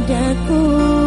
padaku.